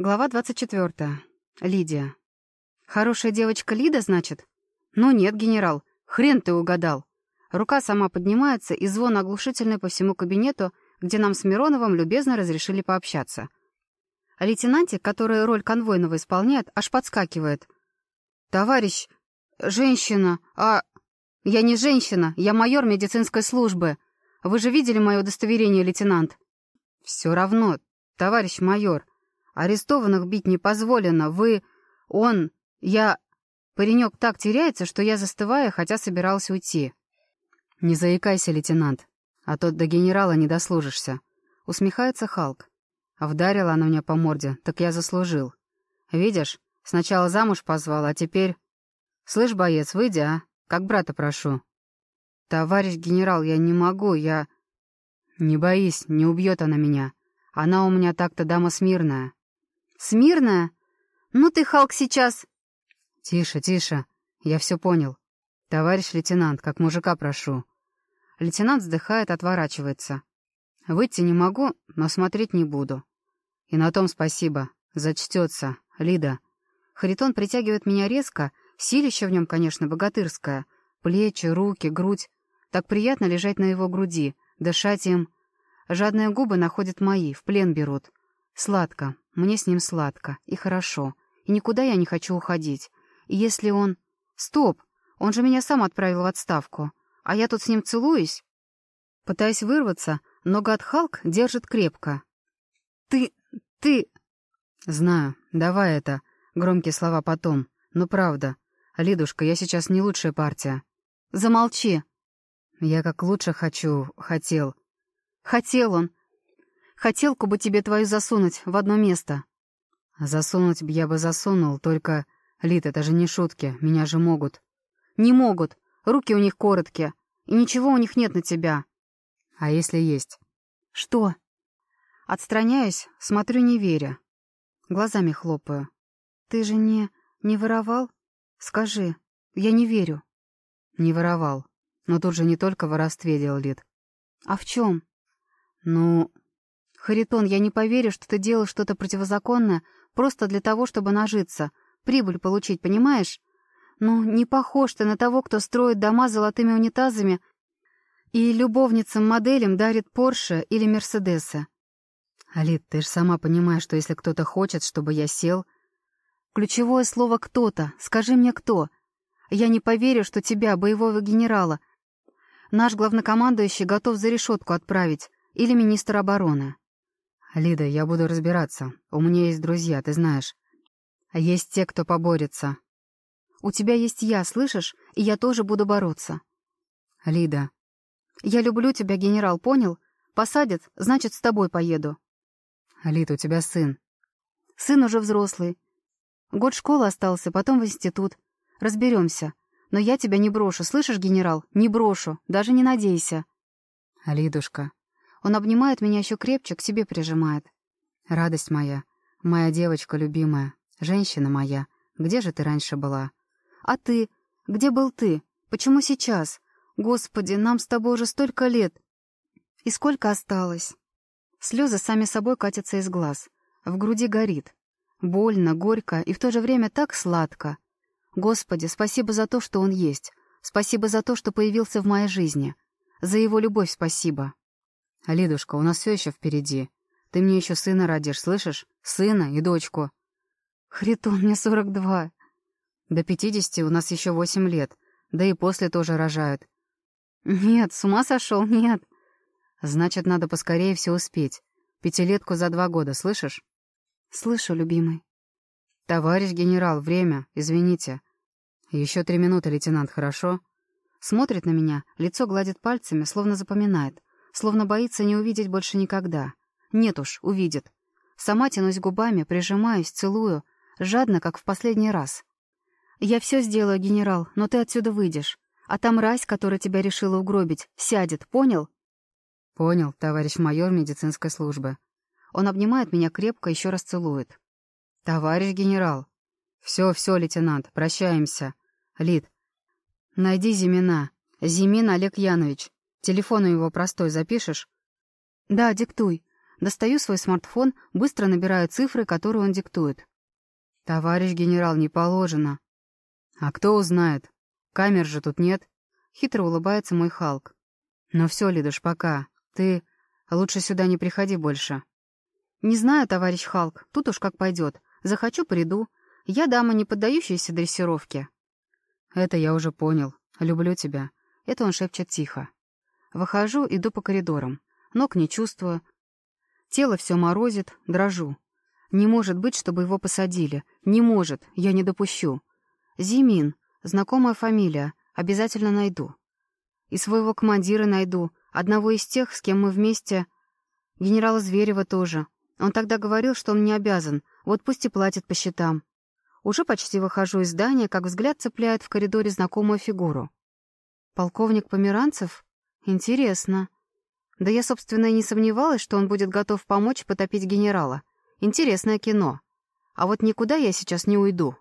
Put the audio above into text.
Глава 24. Лидия. «Хорошая девочка Лида, значит?» «Ну нет, генерал, хрен ты угадал». Рука сама поднимается, и звон оглушительный по всему кабинету, где нам с Мироновым любезно разрешили пообщаться. А лейтенантик, который роль конвойного исполняет, аж подскакивает. «Товарищ, женщина, а...» «Я не женщина, я майор медицинской службы. Вы же видели мое удостоверение, лейтенант?» «Все равно, товарищ майор. Арестованных бить не позволено. Вы... Он... Я...» Паренек так теряется, что я застываю, хотя собирался уйти. «Не заикайся, лейтенант, а то до генерала не дослужишься», — усмехается Халк. А вдарила она меня по морде, так я заслужил. Видишь, сначала замуж позвал, а теперь... Слышь, боец, выйди, а? Как брата прошу. Товарищ генерал, я не могу, я... Не боись, не убьет она меня. Она у меня так-то дама смирная. Смирная? Ну ты, Халк, сейчас... Тише, тише, я все понял. Товарищ лейтенант, как мужика прошу. Лейтенант вздыхает, отворачивается. Выйти не могу, но смотреть не буду. И на том спасибо. Зачтется. Лида. Харитон притягивает меня резко, силище в нем, конечно, богатырское. Плечи, руки, грудь. Так приятно лежать на его груди, дышать им. Жадные губы находят мои, в плен берут. Сладко. Мне с ним сладко. И хорошо. И никуда я не хочу уходить. И если он... Стоп! Он же меня сам отправил в отставку. А я тут с ним целуюсь? Пытаясь вырваться, но гад Халк держит крепко. «Ты... ты...» «Знаю. Давай это. Громкие слова потом. Но правда. Лидушка, я сейчас не лучшая партия». «Замолчи». «Я как лучше хочу... хотел». «Хотел он. Хотелку бы тебе твою засунуть в одно место». «Засунуть б я бы засунул, только...» «Лид, это же не шутки. Меня же могут». «Не могут. Руки у них короткие. И ничего у них нет на тебя». «А если есть?» «Что?» Отстраняюсь, смотрю не веря. Глазами хлопаю. «Ты же не... не воровал? Скажи. Я не верю». «Не воровал. Но тут же не только в воровстве делал Лид». «А в чем?» «Ну...» «Харитон, я не поверю, что ты делал что-то противозаконное просто для того, чтобы нажиться, прибыль получить, понимаешь? Ну, не похож ты на того, кто строит дома золотыми унитазами и любовницам-моделям дарит Порше или Мерседесы. Алит, ты же сама понимаешь, что если кто-то хочет, чтобы я сел... Ключевое слово «кто-то». Скажи мне, кто? Я не поверю, что тебя, боевого генерала, наш главнокомандующий готов за решетку отправить, или министр обороны. Лида, я буду разбираться. У меня есть друзья, ты знаешь. А есть те, кто поборется. У тебя есть я, слышишь? И я тоже буду бороться. Лида. Я люблю тебя, генерал, понял? Посадят, значит, с тобой поеду. Лид, у тебя сын. Сын уже взрослый. Год школы остался, потом в институт. Разберемся. Но я тебя не брошу, слышишь, генерал? Не брошу, даже не надейся. Лидушка. Он обнимает меня еще крепче, к себе прижимает. Радость моя, моя девочка любимая, женщина моя, где же ты раньше была? А ты? Где был ты? Почему сейчас? Господи, нам с тобой уже столько лет. И сколько осталось? Слезы сами собой катятся из глаз. В груди горит. Больно, горько и в то же время так сладко. Господи, спасибо за то, что он есть. Спасибо за то, что появился в моей жизни. За его любовь спасибо. Лидушка, у нас все еще впереди. Ты мне еще сына родишь, слышишь? Сына и дочку. Хритон, мне сорок два. До пятидесяти у нас еще восемь лет. Да и после тоже рожают. «Нет, с ума сошел, нет». «Значит, надо поскорее все успеть. Пятилетку за два года, слышишь?» «Слышу, любимый». «Товарищ генерал, время, извините». «Еще три минуты, лейтенант, хорошо?» Смотрит на меня, лицо гладит пальцами, словно запоминает, словно боится не увидеть больше никогда. Нет уж, увидит. Сама тянусь губами, прижимаюсь, целую, жадно, как в последний раз. «Я все сделаю, генерал, но ты отсюда выйдешь. А та мразь, которая тебя решила угробить, сядет, понял?» «Понял, товарищ майор медицинской службы». Он обнимает меня крепко, еще раз целует. «Товарищ генерал». «Все, все, лейтенант, прощаемся. Лид, найди Зимина. Зимин Олег Янович. Телефон у его простой запишешь?» «Да, диктуй. Достаю свой смартфон, быстро набираю цифры, которые он диктует. «Товарищ генерал, не положено». «А кто узнает? Камер же тут нет». Хитро улыбается мой Халк. «Ну все, Лидуш, пока. Ты лучше сюда не приходи больше». «Не знаю, товарищ Халк, тут уж как пойдет. Захочу, приду. Я дама, не поддающаяся дрессировке». «Это я уже понял. Люблю тебя». Это он шепчет тихо. Выхожу, иду по коридорам. Ног не чувствую. Тело все морозит, дрожу. Не может быть, чтобы его посадили. Не может, я не допущу. Зимин, знакомая фамилия, обязательно найду. И своего командира найду, одного из тех, с кем мы вместе... Генерала Зверева тоже. Он тогда говорил, что он не обязан, вот пусть и платит по счетам. Уже почти выхожу из здания, как взгляд цепляет в коридоре знакомую фигуру. Полковник Померанцев? Интересно. Да я, собственно, и не сомневалась, что он будет готов помочь потопить генерала. Интересное кино. А вот никуда я сейчас не уйду.